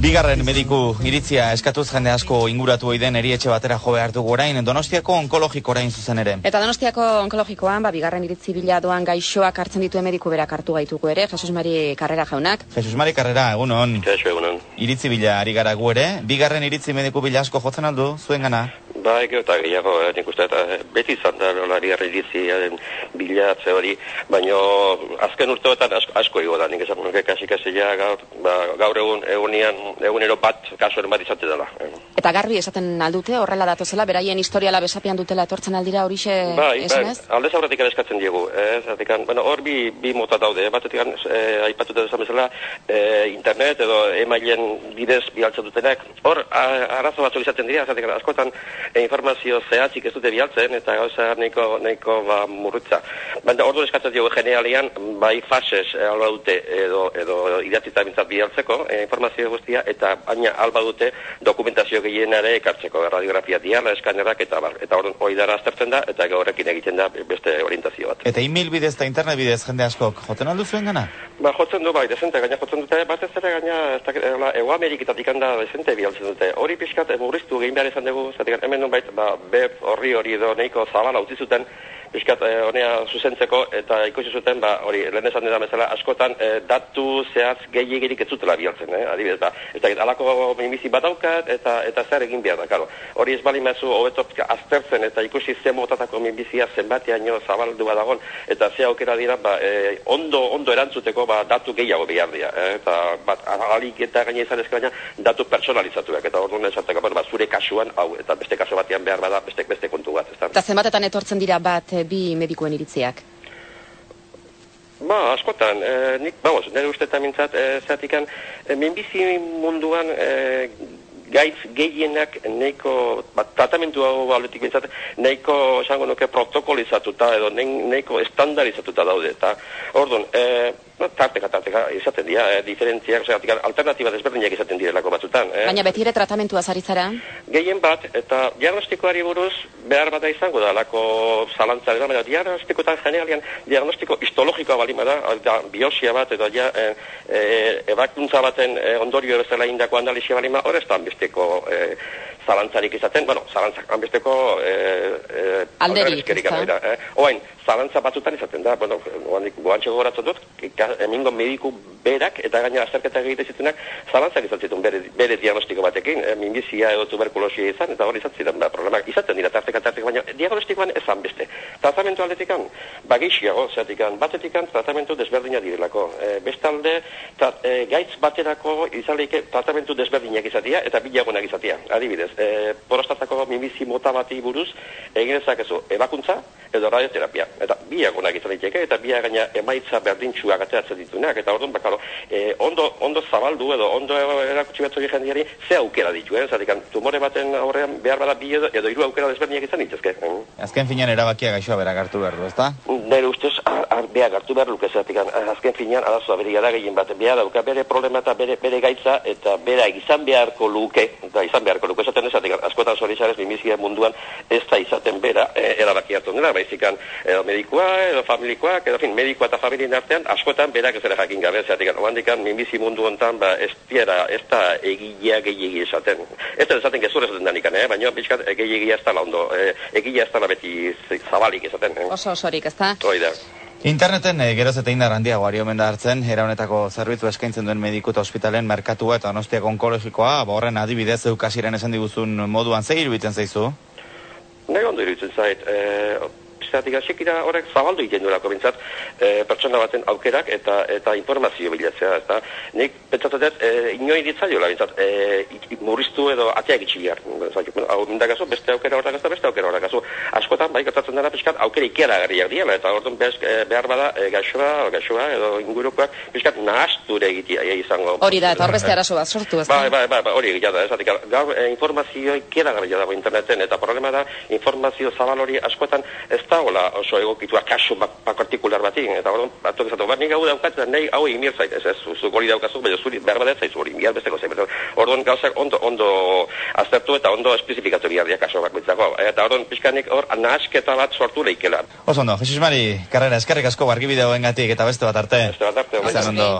Bigarren mediku iritzia eskatuz jende asko inguratu ohi den erietxe batera jo behar dugu orain Donostiako onkologiko orain zuzen ere. Eta Donostiako onkologikoan, ba, bigarren iritzi bila doan gaixoak hartzen dituen mediku berak hartu gaitugu ere, Jesus Mari Karrera jaunak. Jesus Mari Carrera, egunon. Kaixo egunon. Iritzi bila ari gara gu ere, bigarren iritzi mediku bila asko jotzen aldu, zuen gana. Ba, ego eta gehiago, eh, nik uste, eta eh, beti izan da lolari erridiziaren bilatze hori, baino azken urteotan asko, asko ego da, nik esan nuke kasi kasi ja gaur, ba, gaur egun, egunean, egunero bat, kasuaren bat izate dela. eh. Eta garbi esaten aldute, horrela datozela, beraien historiala besapian dutela etortzen aldira horixe Bai, bai, esanez? aldez aurretik eskatzen diegu, eh, zertikan, bueno, hor bi, bi mota daude, eh, batetik eh, aipatuta desan bezala, eh, internet edo emailen bidez bialtzen dutenak, hor arazo batzuk izaten dira, zertikan, askotan eh, informazio zehatzik ez dute bialtzen, eta gauza nahiko, nahiko ba, murritza. Baina ordu eskatzen diogu generalian, bai fases eh, alba dute edo, edo idatzita bintzat bialtzeko eh, informazio guztia, eta baina alba dute dokumentazio gehienare ekartzeko, radiografia diala, eskanerak, eta bar, eta orduan hori dara aztertzen da, eta horrekin egiten da beste orientazio bat. Eta email bidez eta internet bidez jende askok jotzen aldu zuen gana? Ba, jotzen du bai, desente, gaina jotzen dute, batez ere gaina, ez Ego Ameriketatik handa desente bialtzen dute. Hori pixkat, murriztu egin behar izan dugu, zatik, hemen nun bait, ba, web horri hori edo nahiko zabala utzi zuten, pixkat, eh, honea zuzentzeko, eta ikusi zuten, ba, hori, lehen esan dira bezala, askotan, eh, datu zehaz gehiagirik ez zutela bialtzen, eh, adibidez, ba, ez dakit, alako minbizi bat daukat, eta, eta zer egin behar da, karo. Hori ez bali mezu, hobeto aztertzen, eta ikusi zen motatako minbizia zenbateaino zabaldua dagon, eta ze aukera dira, ba, eh, ondo, ondo erantzuteko, ba, datu gehiago behar dira, eh, eta, bat, alik eta gaina izan ezkaina, datu personalizatuak, eta orduan esateko, ba, zure kasuan, hau, eta beste kasu batean behar bada, beste, beste kontu bat, ezta? Eta zenbatetan etortzen dira bat bi medikuen iritziak. Ba, askotan, eh, nik, vamos, nire uste eta mintzat, eh, zatikan, eh, minbizi munduan eh, gaitz gehienak nahiko, bat, tratamentu hau aletik bintzat, nahiko, esango nuke, protokolizatuta edo nahiko estandarizatuta daude, eta, orduan, eh, no, tarteka, tarteka, izaten dira, eh, diferentziak, zatikan, alternatiba desberdinak izaten direlako batzutan, eh? Baina beti ere tratamentua zaritzara. Gehien bat, eta diagnostikoari buruz behar bada izango da, lako zalantza dira, baina diagnostikotan generalian diagnostiko histologikoa bali da, da biosia bat, edo ja, e, e, ebakuntza baten e, ondorio bezala indako analisia bali hor hanbesteko e, zalantzarik izaten, bueno, zalantzak hanbesteko e, e, Alderik, ezta? eh? Oain, zalantza batzutan izaten da, bueno, goantxe gogoratzen dut, emingo mediku berak eta gaina azterketa egite zituenak zalantzak izan zituen bere, bere diagnostiko batekin, eh, minbizia edo tuberkulosia izan, eta hori izan ziren, ba, problemak izaten dira tarteka tarteka, baina diagnostikoan ezan beste. Tratamentu aldetikan, bagixiago, zeatikan, batetikan tratamentu desberdina direlako. E, bestalde, tra, e, gaitz baterako izaleike tratamentu desberdinak izatea eta bilagunak izatea. Adibidez, e, porostatako minbizi mota bati buruz, egin dezakezu ebakuntza edo radioterapia. Eta biagunak izan daiteke eta bia gaina emaitza berdintsuak ateratzen dituenak. Eta orduan, bakaro, e, ondo, ondo zabaldu edo ondo erakutsi batzu jendiari ze aukera dituen. Zatikan, tumore baten aurrean behar bada bi edo, edo hiru aukera desberdinak izan ditzezke. Mm. Azken finean erabakia gaixoa berak hartu behar du, ezta? Nire ustez, beha hartu behar luke zeratik, azken finean arazoa bere gara gehien bat, beha dauka bere problema eta bere, bere gaitza, eta bera izan beharko luke, eta izan beharko luke esaten esatik, askotan zorizarez minbizia munduan ez da izaten bera e, erabaki hartu dela, baizikan edo medikua, edo familikoak, edo fin, medikoa eta familien artean, askotan berak ez jakin gabe, zeratik, oandikan minbizi mundu hontan, ba, ez diera, ez da egilea gehiagi esaten. Ez da esaten gezur ez den eh? baina pixkat gehiagia ez da ondo, e, egia ez da beti zabalik esaten. Eh? Oso osorik? Hoi da. Interneten eh, geroz eta indar handiago ari omen da hartzen, era honetako zerbitzu eskaintzen duen mediku eta ospitalen merkatua eta onostiak onkologikoa, ba horren adibidez eukasiren esan diguzun moduan zei iruditzen zaizu? Nahi ondo iruditzen zait, e, zeratik asekira horrek zabaldu egiten duelako bintzat e, pertsona baten aukerak eta eta informazio bilatzea, ezta? Nik pentsatzen dut, e, inoi ditzaiola bintzat, e, murriztu edo ateak itxi behar. Hau mindakazu, beste aukera horrak ez da, beste aukera horrak. Askotan, bai gertatzen dela pixkat, aukera ikeragarriak diela, eta orduan e, behar bada, e, gaixoa, gaixoa edo ingurukoak, pixkat, nahasture egitea izango. Hori da, eta hor beste arazo bat sortu, ezta? Bai, bai, bai, bai, hori egia da, esatik, gaur e, informazio ikeragarria dago interneten, eta problema da, informazio zabal hori askotan ez dagoela oso egokitua kasu bak, bak partikular batin, eta orduan, batzuk esatu, bat nik hau daukat, eta nahi hau egin zait, ez ez, zuk hori daukazu, baina zuri behar bat ez zaizu hori, bihar besteko zein, orduan gauzak ondo, ondo aztertu eta ondo espezifikatu bihar dia kasu bak bitzako, eta orduan pixkanik hor, nahasketa bat sortu leikela. Oso ondo, Jesus Mari, karrera eskerrik asko argibide hoengatik eta beste bat arte. Beste bat arte, ondo.